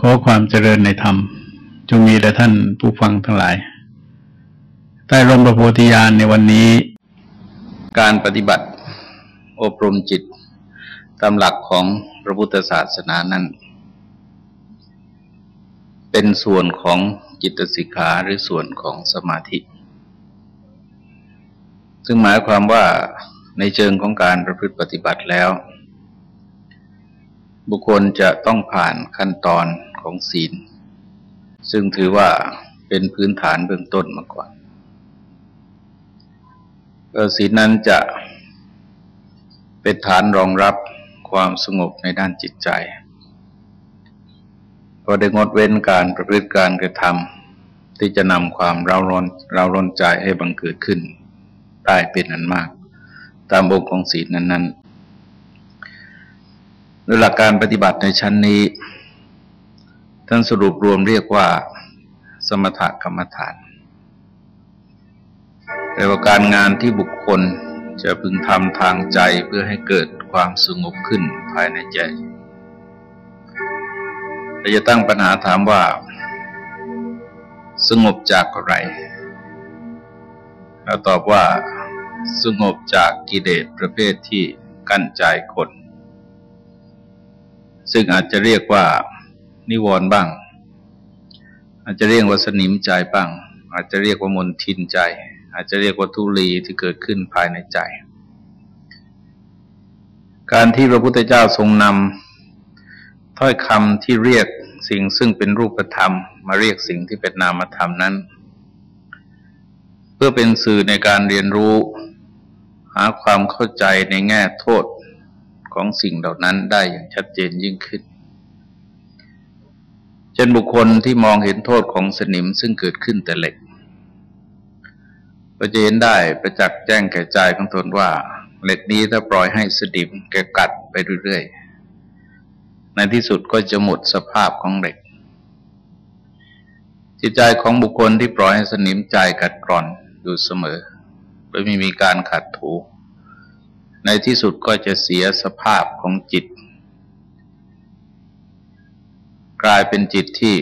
ขอความเจริญในธรรม จงมีแด่ท่านผู้ฟังทั้งหลาย ใต้ร่มพระโพธิญาณในวันนี้ การปฏิบัติอบรมจิตตามหลักของพระพุทธศาสนานั้น เป็นส่วนของจิตสิกขาหรือส่วนของสมาธิ ซึ่งหมายความว่าในเชิงของการประพฤติปฏิบัติแล้ว บุคคลจะต้องผ่านขั้นตอนของศีล ซึ่งถือว่าเป็นพื้นฐานเบื้องต้นมาก่อนศีลนั้นจะเป็นฐานรองรับความสงบในด้านจิตใจก็ได้งดเว้นการประพฤติการกระทำที่จะนำความเร้าร้อนเร้าร้อนใจให้บังเกิดขึ้น ได้เป็นอันมาก ตามองค์ของศีลนั้น โดยหลักการปฏิบัติในชั้นนี้ ท่านสรุปรวมเรียกว่า สมถกรรมฐานแต่ว่าการงานที่บุคคลจะพึงทำทางใจเพื่อให้เกิดความสงบขึ้นภายในใจเราจะตั้งปัญหาถามว่า สงบจากอะไรเราตอบว่าสงบจากกิเลสประเภทที่กั้นใจคน ซึ่งอาจจะเรียกว่านิวรณ์บ้าง อาจจะเรียกว่าสนิมใจบ้าง อาจจะเรียกว่ามนทินใจ อาจจะเรียกว่าทุลีที่เกิดขึ้นภายในใจ การที่พระพุทธเจ้าทรงนำถ้อยคำที่เรียกสิ่งซึ่งเป็นรูปธรรม มาเรียกสิ่งที่เป็นนามธรรมนั้น เพื่อเป็นสื่อในการเรียนรู้ หาความเข้าใจในแง่โทษ ของสิ่งเหล่านั้นได้อย่างชัดเจนยิ่งขึ้น เช่นบุคคลที่มองเห็นโทษของสนิมซึ่งเกิดขึ้นแต่เหล็กก็จะเห็นได้ประจักษ์แจ้งแก่ใจของตนว่า เหล็กนี้ถ้าปล่อยให้สนิมแกกัดไปเรื่อยๆ ในที่สุดก็จะหมดสภาพของเหล็ก จิตใจของบุคคลที่ปล่อยให้สนิมใจกัดกร่อนอยู่เสมอ โดยไม่มีการขัดถู ในที่สุดก็จะเสียสภาพของจิต กลายเป็นจิตที่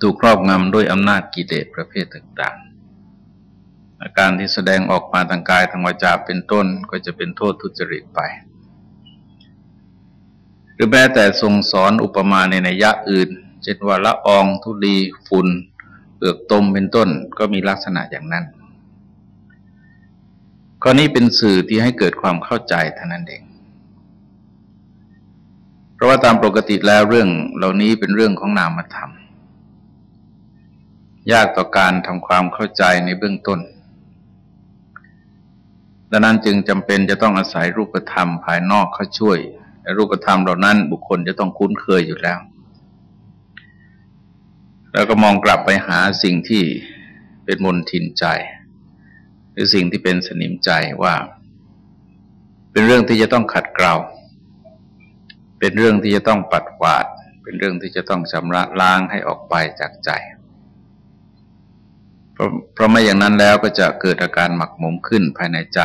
ถูกครอบงำด้วยอำนาจกิเลสประเภทต่าง ๆ อาการที่แสดงออกมาทางกายทางวาจาเป็นต้นก็จะเป็นโทษทุจริตไป หรือแม้แต่ทรงสอนอุปมาในนัยยะอื่น เช่นว่าละออง ทุลีฝุ่นเปลือกตมเป็นต้นก็มีลักษณะอย่างนั้น ข้อนี้เป็นสื่อที่ให้เกิดความเข้าใจเท่านั้นเอง เพราะว่าตามปกติแล้วเรื่องเหล่านี้เป็นเรื่องของนามธรรม ยากต่อการทำความเข้าใจในเบื้องต้น ดังนั้นจึงจำเป็นจะต้องอาศัยรูปธรรมภายนอกเข้าช่วยและรูปธรรมเหล่านั้นบุคคลจะต้องคุ้นเคยอยู่แล้ว แล้วก็มองกลับไปหาสิ่งที่เป็นมนทินใจ รือสิ่งที่เป็นสนิมใจว่า เป็นเรื่องที่จะต้องขัดเกลาเป็นเรื่องที่จะต้องปัดกวาด เป็นเรื่องที่จะต้องชำระล้างให้ออกไปจากใจเพราะเพราะไม่อย่างนั้นแล้วก็จะเกิดอาการหมักหมมขึ้นภายในใจ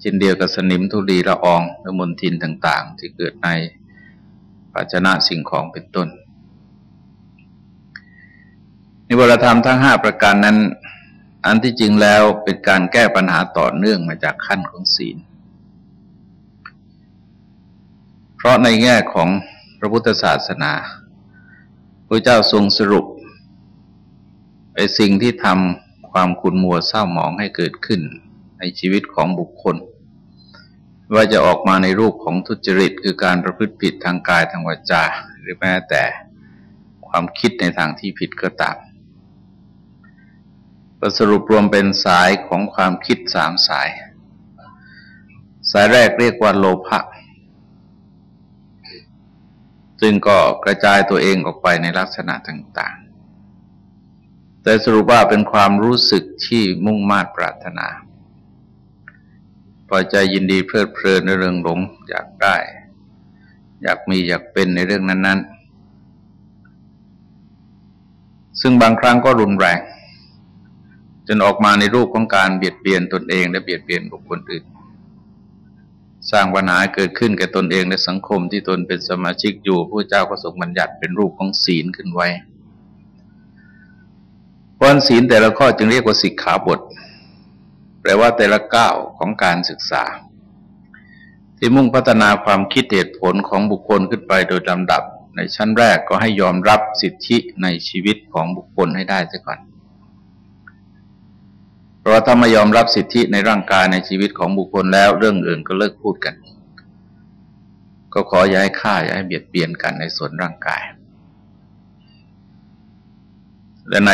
เช่นเดียวกับสนิมทุลีละอองและมลทินต่างๆ ที่เกิดในภาชนะสิ่งของเป็นต้นนิวรธรรมทั้งห้าประการนั้น อันที่จริงแล้วเป็นการแก้ปัญหาต่อเนื่องมาจากขั้นของศีล เพราะในแง่ของพระพุทธศาสนาพระเจ้าทรงสรุปไอ้สิ่งที่ทำความขุ่นมัวเศร้าหมองให้เกิดขึ้น ในชีวิตของบุคคล ว่าจะออกมาในรูปของทุจริต คือการประพฤติผิดทางกายทางวาจา หรือแม้แต่ความคิดในทางที่ผิดก็ตาม สรุปรวมเป็นสายของความคิดสามสาย สายแรกเรียกว่าโลภะซึ่งก็กระจายตัวเองออกไปในลักษณะต่าง ๆ แต่สรุปว่าเป็นความรู้สึกที่มุ่งมา่ปรารถนา พอใจยินดีเพลิดเพลินในเรื่องหลงอยากได้ อยากมีอยากเป็นในเรื่องนั้น ๆ ซึ่งบางครั้งก็รุนแรง จนออกมาในรูปของการเบียดเบียนตนเองและเบียดเบียนบุคคลอื่น สร้างปัญหาเกิดขึ้นแก่ตนเองในสังคมที่ตนเป็นสมาชิกอยู่ผู้เจ้าก็ทรงบัญญัติเป็นรูปของศีลขึ้นไว้วันศีลแต่ละข้อจึงเรียกว่าสิกขาบท แปลว่าแต่ละก้าวของการศึกษา ที่มุ่งพัฒนาความคิดเหตุผลของบุคคลขึ้นไปโดยลำดับ ในชั้นแรกก็ให้ยอมรับสิทธิในชีวิตของบุคคลให้ได้เสียก่อน เพราะถ้าไม่ยอมรับสิทธิในร่างกายในชีวิตของบุคคลแล้ว เรื่องอื่นก็เลิกพูดกัน ก็ขออย่าให้ฆ่าอย่าให้เบียดเบียนกันในส่วนร่างกาย และใน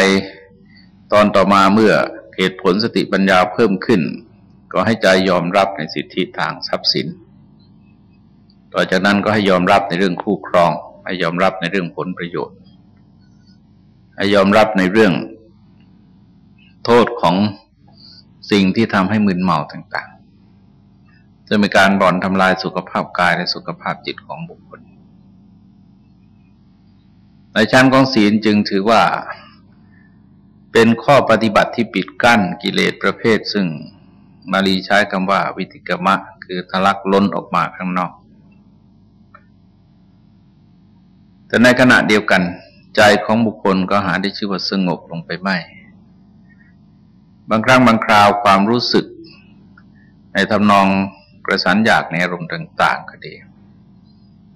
ตอนต่อมาเมื่อเหตุผลสติปัญญาเพิ่มขึ้น ก็ให้ใจยอมรับในสิทธิทางทรัพย์สิน ต่อจากนั้นก็ให้ยอมรับในเรื่องคู่ครอง ให้ยอมรับในเรื่องผลประโยชน์ ให้ยอมรับในเรื่อง โทษของ สิ่งที่ทำให้มึนเมาต่างๆ จะมีการบ่อนทำลายสุขภาพกายและสุขภาพจิตของบุคคล ในชั้นของศีลจึงถือว่า เป็นข้อปฏิบัติที่ปิดกั้นกิเลสประเภท ซึ่งมาลีใช้คำว่าวิติกมะ คือทะลักล้นออกมาข้างนอก แต่ในขณะเดียวกัน ใจของบุคคลก็หาได้ชื่อว่าสงบลงไปไม่ บางครั้งบางคราวความรู้สึก ในทำนองกระสันอยากในอารมณ์ต่าง ๆ ก็ดี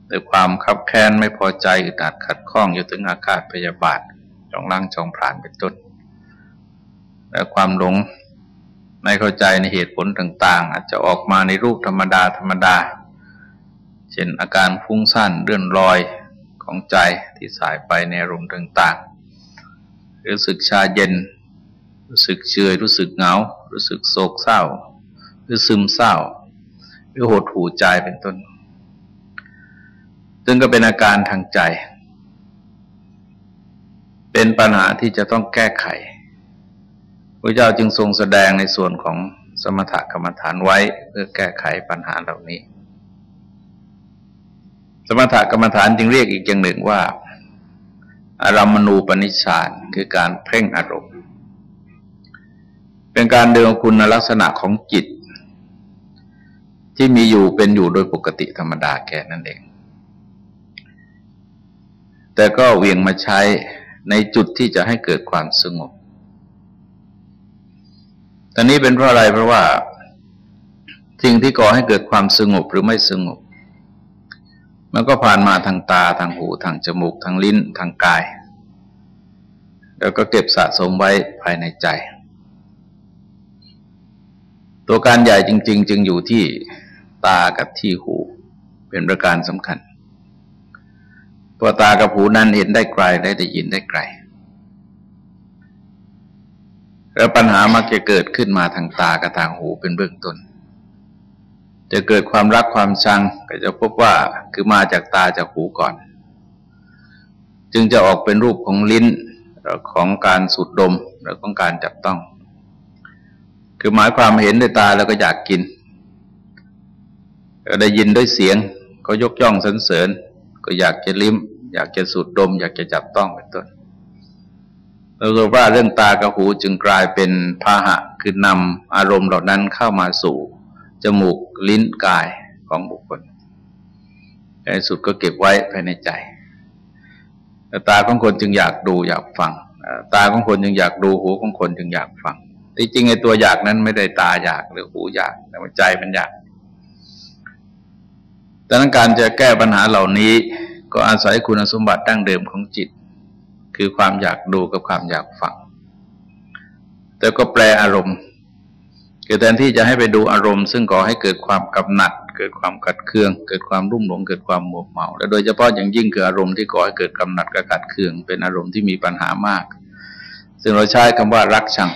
โดยความคับแค้นไม่พอใจอึดอัดขัดข้องอยู่ถึงอาฆาตพยาบาทจองล้างจองผ่านเป็นต้นและความหลงไม่เข้าใจในเหตุผลต่าง ๆ อาจจะออกมาในรูปธรรมดาธรรมดา เช่นอาการฟุ้งซ่านเรื่อนลอยของใจที่สายไปในอารมณ์ต่างๆ หรือสึกชาเย็น รู้สึกเฉยรู้สึกเหงา รู้สึกโศกเศร้า หรือซึมเศร้า หรือหดหูใจเป็นต้น ซึ่งก็เป็นอาการทางใจ เป็นปัญหาที่จะต้องแก้ไขพระเจ้าจึงทรงแสดงในส่วนของสมถกรรมฐานไว้เพื่อแก้ไขปัญหาเหล่านี้ สมถกรรมฐานจึงเรียกอีกอย่างหนึ่งว่าอารามณูปนิชฌานคือการเพ่งอารมณ์ เป็นการเดินคุณลักษณะของจิต ที่มีอยู่เป็นอยู่โดยปกติธรรมดาแก่นั่นเอง แต่ก็เวียงมาใช้ในจุดที่จะให้เกิดความสงบตอนนี้เป็นเพราะอะไรเพราะว่าสิ่งที่ก่อให้เกิดความสงบหรือไม่สงบ มันก็ผ่านมาทางตาทางหูทางจมูกทางลิ้นทางกาย แล้วก็เก็บสะสมไว้ภายในใจ ตัวการใหญ่จริง ๆ จึงอยู่ที่ตากับที่หู เป็นประการสำคัญตัวตากับหูนั้นเห็นได้ไกลและได้ยินได้ไกล แล้วปัญหามักจะเกิดขึ้นมาทางตากับทางหูเป็นเบื้องต้นจะเกิดความรักความชังก็จะพบว่าคือมาจากตาจากหูก่อน จึงจะออกเป็นรูปของลิ้นของการสูดดมหรือของการจับต้อง คือหมายความเห็นด้วยตาแล้วก็อยากกินได้ยินด้วยเสียง ก็ยกย่องสรรเสริญ ก็อยากจะลิ้ม อยากจะสูดดม อยากจะจับต้องเป็นต้นเราเรียกว่าเรื่องตากับหูจึงกลายเป็นพาหะคือนำอารมณ์เหล่านั้นเข้ามาสู่ จมูกลิ้นกายของบุคคลในสุดก็เก็บไว้ภายในใจตาของคนจึงอยากดูอยากฟัง ตาของคนจึงอยากดูหูของคนจึงอยากฟัง ที่จริงไอ้ตัวอยากนั้นไม่ได้ตาอยากหรือหูอยากแต่ใจมันอยากดังนั้นการจะแก้ปัญหาเหล่านี้ ก็อาศัยคุณสมบัติดั้งเดิมของจิต คือความอยากดูกับความอยากฟัง แต่ก็แปลอารมณ์คือแทนที่จะให้ไปดูอารมณ์ ซึ่งก่อให้เกิดความกำหนัด เกิดความขัดเคือง เกิดความรุ่มหลงเกิดความหมวเมา และโดยเฉพาะอย่างยิ่งคืออารมณ์ที่ก่อให้เกิดกำหนัดกับขัดเคือง เป็นอารมณ์ที่มีปัญหามาก ซึ่งเราใช้คำว่ารักชัง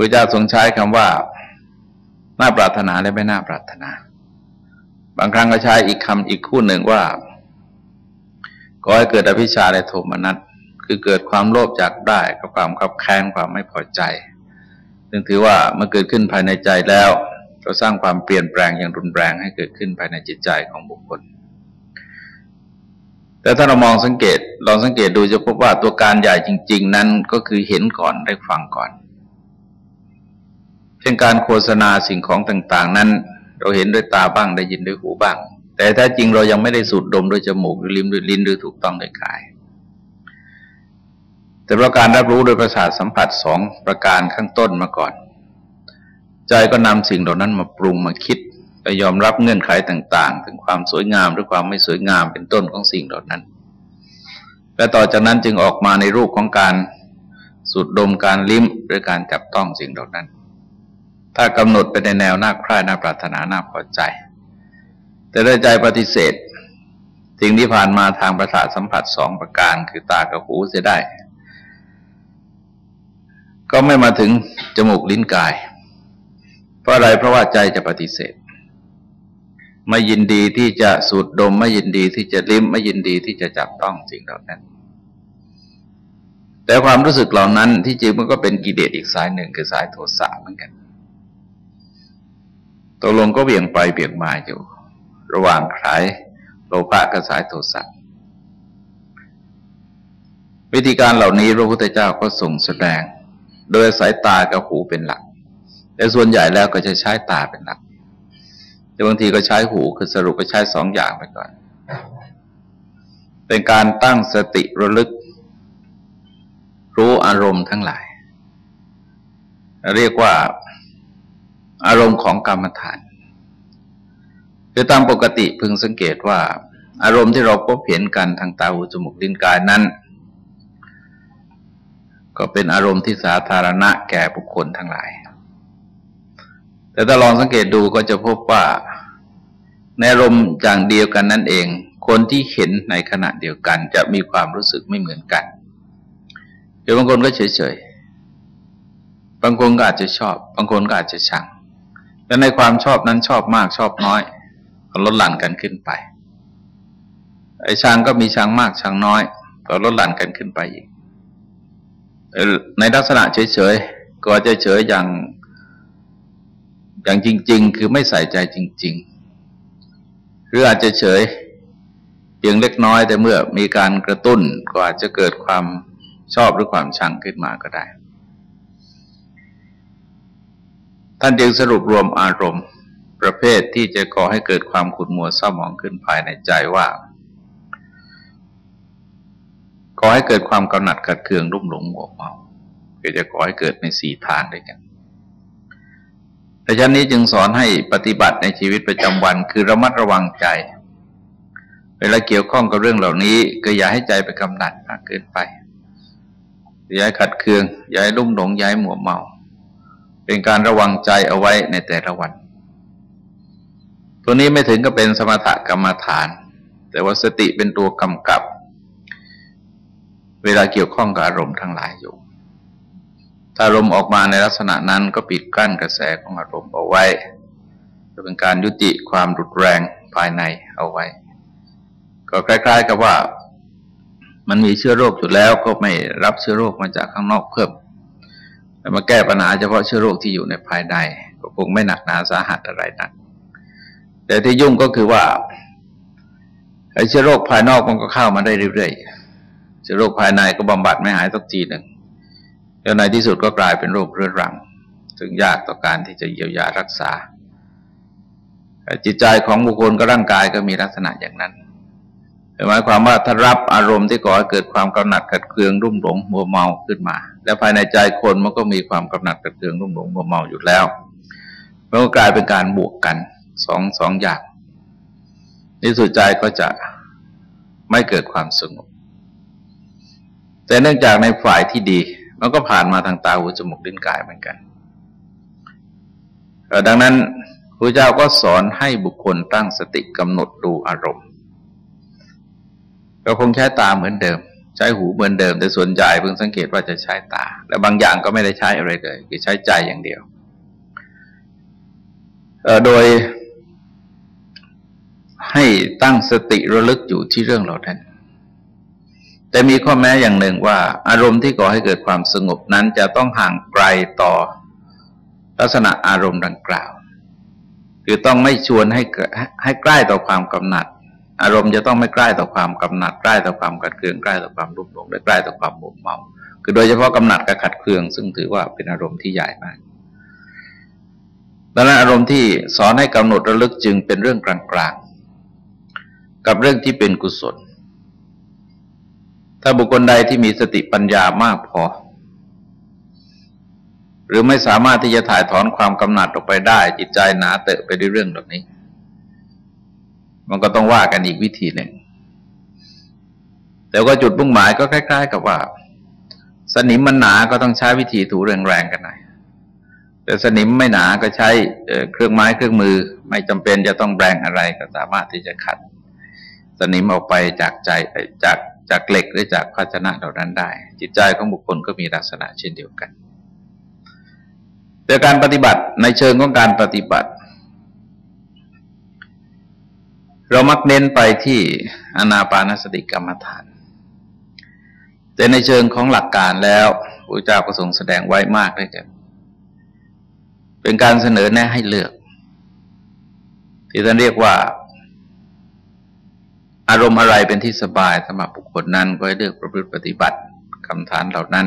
พระเจ้าทรงใช้คำว่าน่าปรารถนาและไม่น่าปรารถนา บางครั้งก็ใช้อีกคำอีกคู่หนึ่งว่าก็ให้เกิดอภิชาและโทมนัสคือเกิดความโลภจากได้กับความขับแค้นความไม่พอใจ ซึ่งถือว่าเมื่อเกิดขึ้นภายในใจแล้วก็สร้างความเปลี่ยนแปลงอย่างรุนแรงให้เกิดขึ้นภายในจิตใจของบุคคล แต่ถ้าเรามองสังเกตลองสังเกตดูจะพบว่าตัวการใหญ่จริง ๆ นั้นก็คือเห็นก่อนได้ฟังก่อน เช่นการโฆษณาสิ่งของต่าง ๆ นั้น เราเห็นด้วยตาบ้างได้ยินด้วยหูบ้าง แต่ถ้าจริงเรายังไม่ได้สูดดมด้วยจมูกหรือลิ้มด้วยลิ้นหรือถูกต้องด้วยกาย แต่ประการรับรู้โดยประสาทสัมผัสสองประการข้างต้นมาก่อน ใจก็นำสิ่งเหล่านั้นมาปรุงมาคิดไปยอมรับเงื่อนไขต่าง ๆ ถึงความสวยงามหรือความไม่สวยงามเป็นต้นของสิ่งเหล่านั้นและต่อจากนั้นจึงออกมาในรูปของการสูดดมการลิ้มหรือการจับต้องสิ่งเหล่านั้น ถ้ากำหนดไปในแนวน่าใคร่น่าปรารถนาน่าพอใจ แต่ได้ใจปฏิเสธสิ่งที่ผ่านมาทางประสาทสัมผัสสองประการคือตากับหูเสียได้ ก็ไม่มาถึงจมูกลิ้นกาย เพราะอะไรเพราะว่าใจจะปฏิเสธ ไม่ยินดีที่จะสูดดม ไม่ยินดีที่จะลิ้ม ไม่ยินดีที่จะจับต้องสิ่งเหล่านั้น แต่ความรู้สึกเหล่านั้นที่จริงมันก็เป็นกิเลสอีกสายหนึ่งคือสายโทสะเหมือนกัน ตกลงก็เบี่ยงไปเบี่ยงมาอยู่ ระหว่างสายโลภะกับสายโทสะวิธีการเหล่านี้พระพุทธเจ้าก็ส่งแสดง โดยสายตากับหูเป็นหลัก แต่ส่วนใหญ่แล้วก็จะใช้ตาเป็นหลัก แต่บางทีก็ใช้หูคือสรุปก็ใช้สองอย่างไปก่อน เป็นการตั้งสติระลึก รู้อารมณ์ทั้งหลาย เรียกว่า อารมณ์ของกรรมฐานคือตามปกติพึงสังเกตว่า อารมณ์ที่เราพบเห็นกันทางตาหูจมูกลิ้นกายนั้น ก็เป็นอารมณ์ที่สาธารณะแก่บุคคลทั้งหลาย แต่ถ้าลองสังเกตดูก็จะพบว่าในอารมณ์อย่างเดียวกันนั่นเอง คนที่เห็นในขณะเดียวกัน จะมีความรู้สึกไม่เหมือนกันดี๋ยวบางคนก็เฉยๆบางคนก็อาจจะชอบ บางคนก็อาจจะชัง และในความชอบนั้นชอบมากชอบน้อยก็ลดหลั่นกันขึ้นไป ไอ้ชังก็มีชังมากชังน้อย ก็ลดหลั่นกันขึ้นไปอีก ในลักษณะเฉยๆก็จะเฉยอย่างอย่างจริง ๆ คือไม่ใส่ใจจริง ๆ หรืออาจจะเฉยเพียงเล็กน้อยแต่เมื่อมีการกระตุ้นก็อาจจะเกิดความชอบหรือความชังขึ้นมาก็ได้ ท่านจึงสรุปรวมอารมณ์ ประเภทที่จะก่อให้เกิดความขุ่นมัวเศร้าหมองขึ้นภายในใจว่าก่อให้เกิดความกำหนัดขัดเคืองรุ่มหลงหัวเมาก็จะก่อให้เกิดในสี่ทางด้วยกันแต่ชั้นนี้จึงสอนให้ปฏิบัติในชีวิตประจำวันคือระมัดระวังใจ เวลาเกี่ยวข้องกับเรื่องเหล่านี้ ก็อย่าให้ใจไปกำหนัดมากเกินไปย้ายขัดเคืองย้ายลุ่มหลงย้ายหมัวเมา เป็นการระวังใจเอาไว้ในแต่ละวัน ตัวนี้ไม่ถึงก็เป็นสมถกรรมฐาน แต่ว่าสติเป็นตัวกำกับ เวลาเกี่ยวข้องกับอารมณ์ทั้งหลายอยู่ ถ้าอารมณ์ออกมาในลักษณะนั้นก็ปิดกั้นกระแสของอารมณ์เอาไว้จะเป็นการยุติความรุนแรงภายในเอาไว้ ก็คล้ายๆกับว่ามันมีเชื้อโรคอยู่แล้วก็ไม่รับเชื้อโรคมาจากข้างนอกเพิ่ม มาแก้ปัญหาเฉพาะเชื้อโรคที่อยู่ในภายในก็คงไม่หนักหนาสาหัสอะไรนัก แต่ที่ยุ่งก็คือว่าไอ้เชื้อโรคภายนอกมันก็เข้ามาได้เรื่อยๆเชื้อโรคภายในก็บำบัดไม่หายสักทีหนึ่งแล้วในที่สุดก็กลายเป็นโรคเรื้อรังซึ่งยากต่อการที่จะเยียวยารักษา จิตใจของบุคคลกับร่างกายก็มีลักษณะอย่างนั้นหมายความว่าถ้ารับอารมณ์ที่ก่อให้เกิดความกำหนัดขัดเคืองรุ่มหลงมัวเมาขึ้นมา แล้วภายในใจคนมันก็มีความกำหนัดขัดเคืองรุ่มหลงมัวเมาอยู่แล้วมันก็กลายเป็นการบวกกันสองสองอย่างนี่สุดใจก็จะไม่เกิดความสงบ แต่เนื่องจากในฝ่ายที่ดี มันก็ผ่านมาทางตาหูจมูกลิ้นกายเหมือนกัน ดังนั้นพระเจ้าก็สอนให้บุคคลตั้งสติกำหนดดูอารมณ์ ก็คงใช้ตาเหมือนเดิม ใช้หูเหมือนเดิม แต่ส่วนใหญ่เพิ่งสังเกตว่าจะใช้ตา และบางอย่างก็ไม่ได้ใช้อะไรเลย คือใช้ใจอย่างเดียวโดยให้ตั้งสติระลึกอยู่ที่เรื่องเหล่านั้น แต่มีข้อแม้อย่างหนึ่งว่า อารมณ์ที่ก่อให้เกิดความสงบนั้นจะต้องห่างไกลต่อลักษณะอารมณ์ดังกล่าว คือต้องไม่ชวนให้ให้ใกล้ต่อความกำหนัด อารมณ์จะต้องไม่ใกล้ต่อความกำหนัดใกล้ต่อความขัดเคืองใกล้ต่อความรุ่มหลงและใกล้ต่อความหมกเมา คือโดยเฉพาะกำหนัดกับขัดเคือง ซึ่งถือว่าเป็นอารมณ์ที่ใหญ่มากดังนั้นอารมณ์ที่สอนให้กำหนดระลึกจึงเป็นเรื่องกลางๆ กับเรื่องที่เป็นกุศล ถ้าบุคคลใดที่มีสติปัญญามากพอ หรือไม่สามารถที่จะถ่ายถอนความกำหนัดออกไปได้ จิตใจหนาเตอะไปด้วยเรื่องแบบนี้ มันก็ต้องว่ากันอีกวิธีหนึ่ง แต่ก็จุดมุ่งหมายก็คล้าย ๆ กับว่า สนิมมันหนาก็ต้องใช้วิธีถูแรงๆกันหน่อยแต่สนิมไม่หนาก็ใช้เครื่องไม้เครื่องมือ ไม่จำเป็นจะต้องแรงอะไรก็สามารถที่จะขัด สนิมออกไปจากใจจากจากเหล็กหรือจากภาชนะเหล่านั้นได้ จิตใจของบุคคลก็มีลักษณะเช่นเดียวกัน แต่การปฏิบัติในเชิงของการปฏิบัติ เรามักเน้นไปที่อนาปานสติกรรมฐาน แต่ในเชิงของหลักการแล้วพระเจ้าก็ทรงแสดงไว้มากด้วยกัน เป็นการเสนอแนะให้เลือก ที่ท่านเรียกว่า อารมณ์อะไรเป็นที่สบายสำหรับบุคคลนั้นก็ให้เลือกประพฤติปฏิบัติคำฐานเหล่านั้น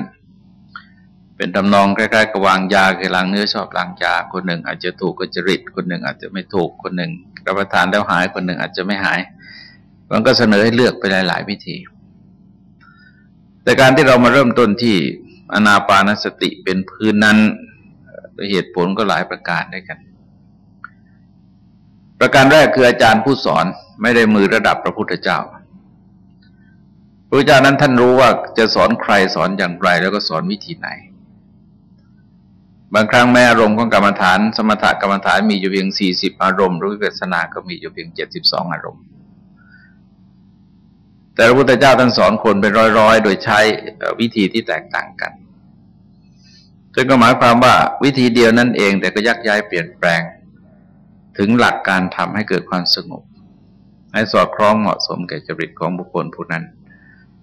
เป็นตำนองใกล้ๆกับวางยาคือล้างเนื้อชอบล้างยาคนหนึ่ง อาจจะถูกก็จริตคนหนึ่ง อาจจะไม่ถูกคนหนึ่งรับประทานแล้วหายคนหนึ่งอาจจะไม่หาย มันก็เสนอให้เลือกไปหลาย ๆ วิธี แต่การที่เรามาเริ่มต้นที่อนาปานสติเป็นพื้นนั้นเหตุผลก็หลายประการด้วยกัน ประการแรกคืออาจารย์ผู้สอนไม่ได้มือระดับพระพุทธเจ้าพระพุทธเจ้านั้นท่านรู้ว่าจะสอนใครสอนอย่างไรแล้วก็สอนวิธีไหน บางครั้งแม้อารมณ์ของกรรมฐาน สมถกรรมฐานมีอยู่เพียงสี่สิบอารมณ์หรือวิปัสสนาก็มีอยู่เพียงเจ็ดสิบสองอารมณ์ แต่พระพุทธเจ้าท่านสอนคนเป็นร้อยๆ โดยใช้วิธีที่แตกต่างกันซึ่งก็หมายความว่าวิธีเดียวนั่นเอง แต่ก็ยักย้ายเปลี่ยนแปลง ถึงหลักการทำให้เกิดความสงบ ให้สอดคล้องเหมาะสมแก่จริตของบุคคลผู้นั้น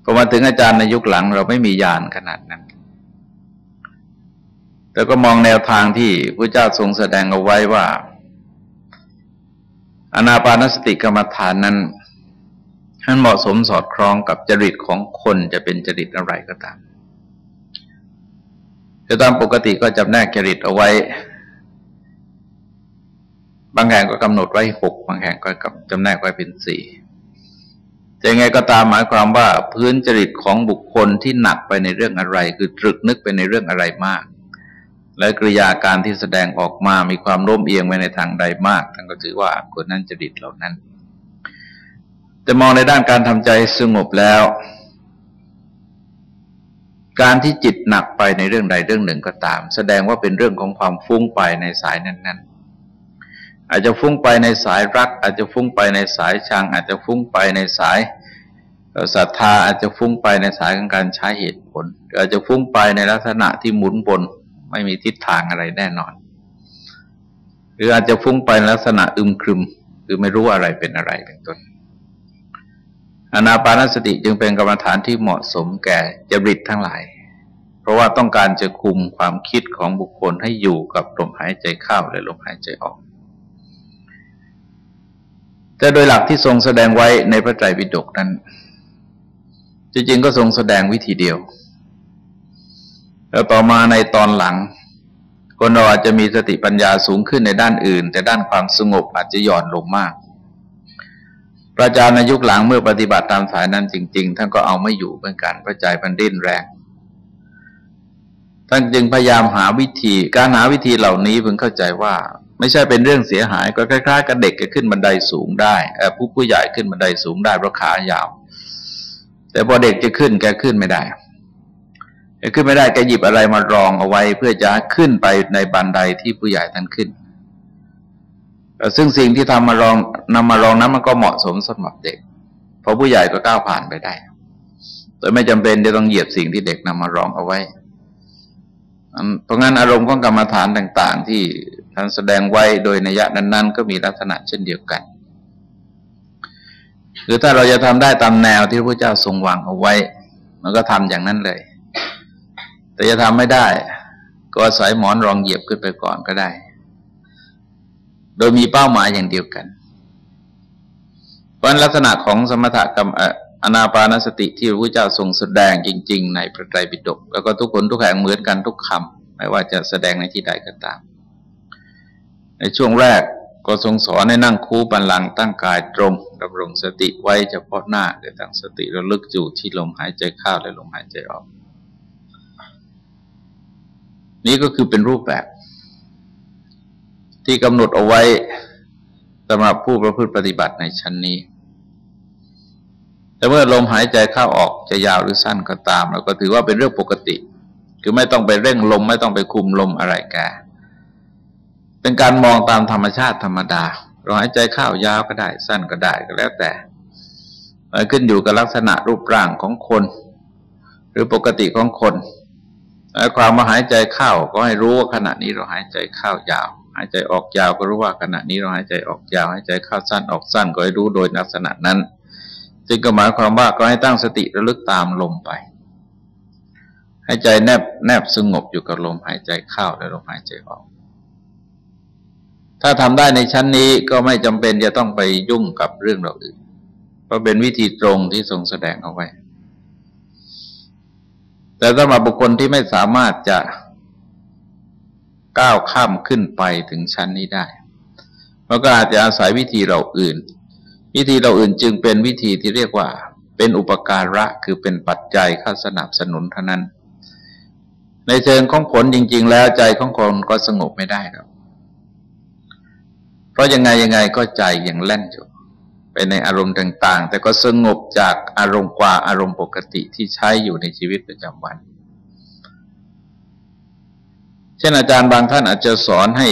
พอมาถึงอาจารย์ในยุคหลังเราไม่มียานขนาดนั้น แต่ก็มองแนวทางที่พระเจ้าทรงแสดงเอาไว้ว่า อนาปานสติกรรมฐานนั้นท่านเหมาะสมสอดคล้องกับจริตของคนจะเป็นจริตอะไรก็ตามแต่ตามปกติก็จำแนกจริตเอาไว้ บางแห่งก็กำหนดไว้หกบางแห่งก็จำแนกไว้เป็นสี่แต่ไงก็ตามหมายความว่าพื้นจริตของบุคคลที่หนักไปในเรื่องอะไร คือตรึกนึกไปในเรื่องอะไรมาก และกริยาการที่แสดงออกมามีความโน้มเอียงไปในทางใดมากท่านก็ถือว่าคนนั้นจริตเหล่านั้น แต่มองในด้านการทำใจสงบแล้ว การที่จิตหนักไปในเรื่องใดเรื่องหนึ่งก็ตาม แสดงว่าเป็นเรื่องของความฟุ้งไปในสายนั้น ๆ อาจจะฟุ้งไปในสายรัก อาจจะฟุ้งไปในสายชัง อาจจะฟุ้งไปในสายศรัทธาอาจจะฟุ้งไปในสายของการใช้เหตุผล อาจจะฟุ้งไปในลักษณะที่หมุนบน ไม่มีทิศทางอะไรแน่นอน หรืออาจจะฟุ้งไปลักษณะอึมครึมคือไม่รู้อะไรเป็นอะไรเป็นต้นอนาปานสติจึงเป็นกรรมฐานที่เหมาะสมแก่จริตทั้งหลาย เพราะว่าต้องการจะคุมความคิดของบุคคลให้อยู่กับลมหายใจเข้าและลมหายใจออก แต่โดยหลักที่ทรงแสดงไว้ในพระไตรปิฎกนั้น จริงๆก็ทรงแสดงวิธีเดียว แล้วต่อมาในตอนหลัง คนเราอาจจะมีสติปัญญาสูงขึ้นในด้านอื่น แต่ด้านความสงบอาจจะหย่อนลงมากพระอาจารย์ในยุคหลังเมื่อปฏิบัติตามสายนั้นจริง ๆ ท่านก็เอาไม่อยู่เหมือนกันพระใจพันดิ้นแรงท่านจึงพยายามหาวิธี การหาวิธีเหล่านี้เพิ่งเข้าใจว่า ไม่ใช่เป็นเรื่องเสียหายก็คล้ายๆกับเด็กจะขึ้นบันไดสูงได้ผู้ผู้ใหญ่ขึ้นบันไดสูงได้เพราะขายาว แต่พอเด็กจะขึ้นแกขึ้นไม่ได้ ขึ้นไม่ได้แกหยิบอะไรมารองเอาไว้ เพื่อจะขึ้นไปในบันไดที่ผู้ใหญ่ท่านขึ้น ซึ่งสิ่งที่ทำมารองนำมารองนั้นมันก็เหมาะสมสำหรับเด็ก เพราะผู้ใหญ่ก็ก้าวผ่านไปได้ โดยไม่จำเป็นจะต้องเหยียบสิ่งที่เด็กนำมารองเอาไว้ เพราะงั้นอารมณ์ของกรรมฐานต่าง ๆ ที่ท่านแสดงไว้โดยนัยนั้น ๆ ก็มีลักษณะเช่นเดียวกันหรือถ้าเราจะทำได้ตามแนวที่พระเจ้าทรงวางเอาไว้ มันก็ทำอย่างนั้นเลย แต่จะทำไม่ได้ ก็อาศัยหมอนรองเหยียบขึ้นไปก่อนก็ได้ โดยมีเป้าหมายอย่างเดียวกันเพราะลักษณะของสมถกรรมอนาปานสติที่พระพุทธเจ้าทรงแสดงจริง ๆ ในพระไตรปิฎกแล้วก็ทุกคนทุกแห่งเหมือนกันทุกคำไม่ว่าจะแสดงในที่ใดก็ตาม ในช่วงแรกก็ทรงสอนให้นั่งคูบันลังตั้งกายตรงดำรงสติไว้เฉพาะหน้าโดยตั้งสติระลึกอยู่ที่ลมหายใจเข้าและลมหายใจออก นี้ก็คือเป็นรูปแบบ ที่กำหนดเอาไว้สำหรับผู้ประพฤติปฏิบัติในชั้นนี้ แต่เมื่อลมหายใจเข้าออกจะยาวหรือสั้นก็ตามเราก็ถือว่าเป็นเรื่องปกติ คือไม่ต้องไปเร่งลม ไม่ต้องไปคุมลมอะไรแกเป็นการมองตามธรรมชาติธรรมดา เราหายใจเข้ายาวก็ได้สั้นก็ได้ก็แล้วแต่ขึ้นอยู่กับลักษณะรูปร่างของคน หรือปกติของคน ความมาหายใจเข้าก็ให้รู้ว่าขณะนี้เราหายใจเข้ายาว หายใจออกยาวก็รู้ว่าขณะนี้เราหายใจออกยาว หายใจเข้าสั้นออกสั้นก็ให้รู้โดยลักษณะนั้น จึงก็หมายความว่าก็ให้ตั้งสติระลึกตามลมไปหายใจแนบแนบสงบอยู่กับลมหายใจเข้าและลมหายใจออก ถ้าทำได้ในชั้นนี้ก็ไม่จำเป็นจะต้องไปยุ่งกับเรื่องเราอื่นเพราะเป็นวิธีตรงที่ทรงแสดงเอาไว้ แต่สำหรับบุคคลที่ไม่สามารถจะก้าวข้ามขึ้นไปถึงชั้นนี้ได้มันก็อาจจะอาศัยวิธีเราอื่น วิธีเราอื่นจึงเป็นวิธีที่เรียกว่า เป็นอุปการะคือเป็นปัจจัยเข้าสนับสนุนเท่านั้น ในเชิงของผลจริง ๆ แล้วใจของคนก็สงบไม่ได้ครับพราะยังไงยังไงก็ใจยังแล่นอยู่ ไปในอารมณ์ต่าง ๆ แต่ก็สงบจากอารมณ์กว่าอารมณ์ปกติที่ใช้อยู่ในชีวิตประจำวัน เช่นอาจารย์บางท่านอาจจะสอนให้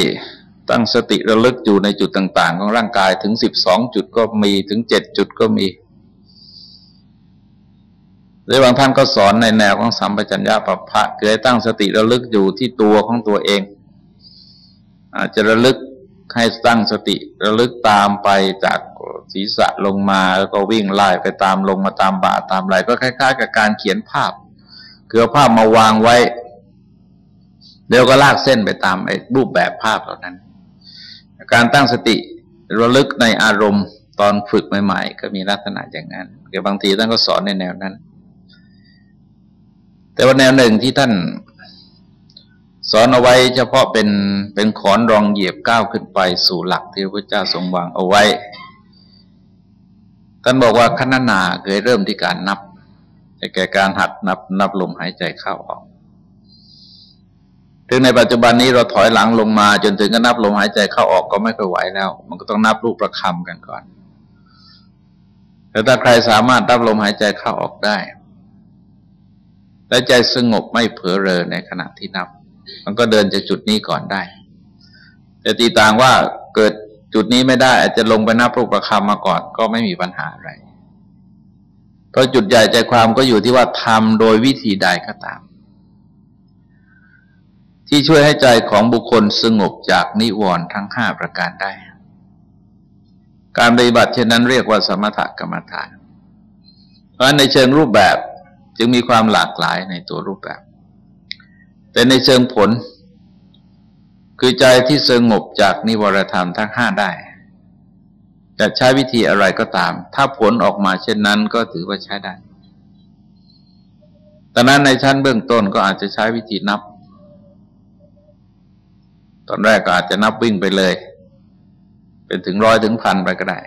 ตั้งสติระลึกอยู่ในจุดต่าง ๆ ของร่างกายถึงสิบสองจุดก็มีถึงเจ็ดจุดก็มีหรือบางท่านก็สอนในแนวของสัมปชัญญะปะพะคือให้ตั้งสติระลึกอยู่ที่ตัวของตัวเอง อาจจะระลึกให้ตั้งสติระลึกตามไปจาก ศีรษะลงมาแล้วก็วิ่งไล่ไปตามลงมาตามบ่าตามไหลก็คล้าย ๆ กับการเขียนภาพคือภาพมาวางไว้เดี๋ยวก็ลากเส้นไปตามไอ้รูปแบบภาพเหล่านั้น การตั้งสติระลึกในอารมณ์ตอนฝึกใหม่ๆ ก็มีลักษณะอย่างนั้นเดี๋ยวบางทีท่านก็สอนในแนวนั้น แต่ว่าแนวหนึ่งที่ท่านสอนเอาไว้เฉพาะเป็นเป็นขอนรองเหยียบก้าวขึ้นไปสู่หลักที่พระเจ้าทรงวางเอาไว้ ท่านบอกว่าขณนาเคยเริ่มที่การนับแก่การหัดนับนับลมหายใจเข้าออก ถึงในปัจจุบันนี้เราถอยหลังลงมา จนถึงก็นับลมหายใจเข้าออกก็ไม่ค่อยไหวแล้ว มันก็ต้องนับรูปประคำกันก่อน แต่ถ้าใครสามารถนับลมหายใจเข้าออกได้ และใจสงบไม่เผลอเรอในขณะที่นับ มันก็เดินจากจุดนี้ก่อนได้ แต่ตีต่างว่าเกิด จุดนี้ไม่ได้อาจจะลงไปนับรูปประคำมาก่อนก็ไม่มีปัญหาอะไร เพราะจุดใหญ่ใจความก็อยู่ที่ว่าทำโดยวิธีใดก็ตาม ที่ช่วยให้ใจของบุคคลสงบจากนิวรณ์ทั้งห้าประการได้ การปฏิบัติเช่นนั้นเรียกว่าสมถกรรมฐาน เพราะในเชิงรูปแบบจึงมีความหลากหลายในตัวรูปแบบ แต่ในเชิงผล คือใจที่สงบจากนิวรธรรมทั้งห้าได้จะใช้วิธีอะไรก็ตาม ถ้าผลออกมาเช่นนั้นก็ถือว่าใช้ได้ แต่นั้นในชั้นเบื้องต้นก็อาจจะใช้วิธีนับ ตอนแรกก็อาจจะนับวิ่งไปเลย เป็นถึงร้อยถึงพันไปก็ได้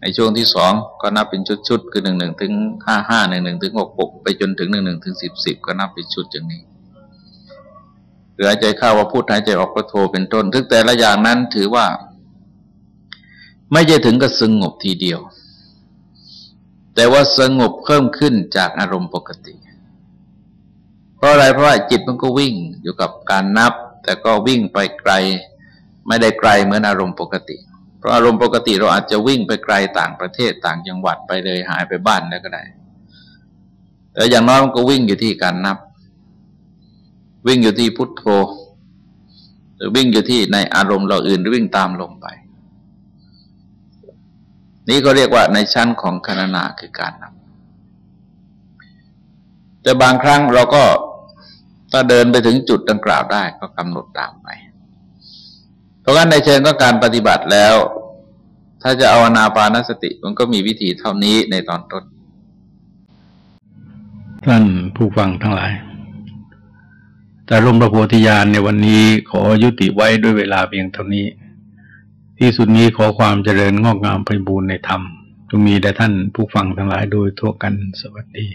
ในช่วงที่สองก็นับเป็นชุดๆ คือหนึ่งหนึ่งถึงห้าห้าหนึ่งหนึ่งถึงหกหกไปจนถึงหนึ่งหนึ่งถึงสิบสิบก็นับเป็นชุดอย่างนี้ หรือหายใจเข้าว่าพูดหายใจออกก็โทเป็นต้นทึกแต่ละอย่างนั้นถือว่า ไม่ใช่ถึงกับสงบทีเดียว แต่ว่าสงบเพิ่มขึ้นจากอารมณ์ปกติ เพราะอะไรเพราะว่าจิตมันก็วิ่งอยู่กับการนับ แต่ก็วิ่งไปไกล ไม่ได้ไกลเหมือนอารมณ์ปกติ เพราะอารมณ์ปกติเราอาจจะวิ่งไปไกลต่างประเทศต่างจังหวัดไปเลยหายไปบ้านแล้วก็ได้แต่อย่างน้อยมันก็วิ่งอยู่ที่การนับ วิ่งอยู่ที่พุทโธ หรือวิ่งอยู่ที่ในอารมณ์เราอื่นหรือวิ่งตามลงไป นี่ก็เรียกว่าในชั้นของคณนาคือการนำแต่บางครั้งเราก็ถ้าเดินไปถึงจุดดังกล่าวได้ก็กำหนดตามไป เพราะงั้นในเชิงก็การปฏิบัติแล้ว ถ้าจะเอาอนาปานสติมันก็มีวิธีเท่านี้ในตอนต้นท่านผู้ฟังทั้งหลาย แต่ร่มพระโพธิญาณในวันนี้ขอยุติไว้ด้วยเวลาเพียงเท่านี้ ที่สุดนี้ขอความเจริญงอกงามไปบูรณนธรรมจงมีแด่ท่านผู้ฟังทั้งหลายโดยทั่วกันสวัสดี